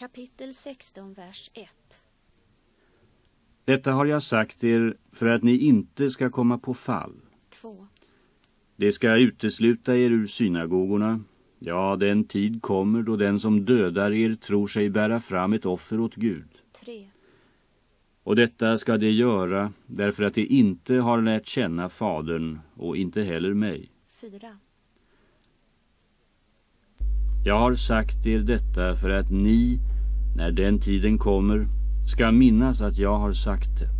Kapitel 16, vers 1. Detta har jag sagt er för att ni inte ska komma på fall. 2. Det ska utesluta er ur synagogorna. Ja, den tid kommer då den som dödar er tror sig bära fram ett offer åt Gud. 3. Och detta ska det göra därför att de inte har lärt känna fadern och inte heller mig. 4. Jag har sagt er detta för att ni, när den tiden kommer, ska minnas att jag har sagt det.